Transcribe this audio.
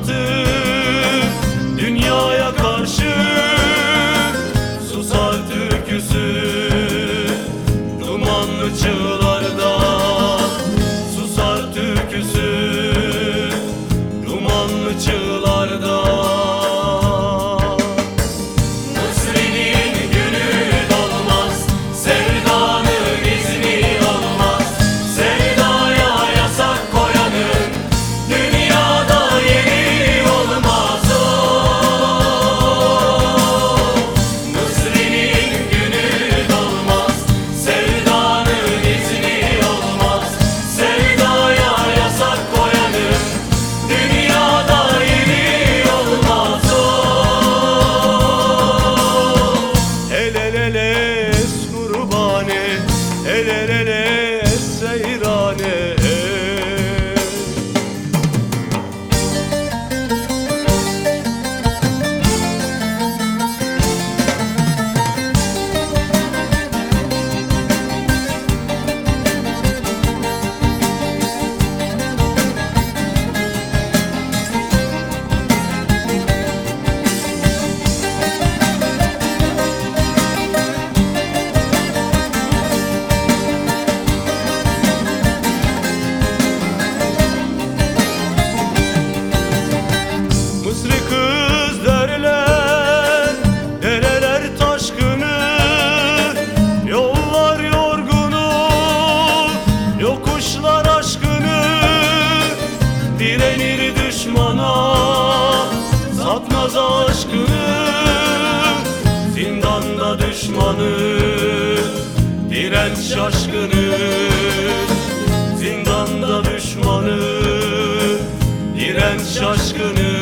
to düşmanı Direnç şaşkını Zindanda düşmanı Direnç şaşkını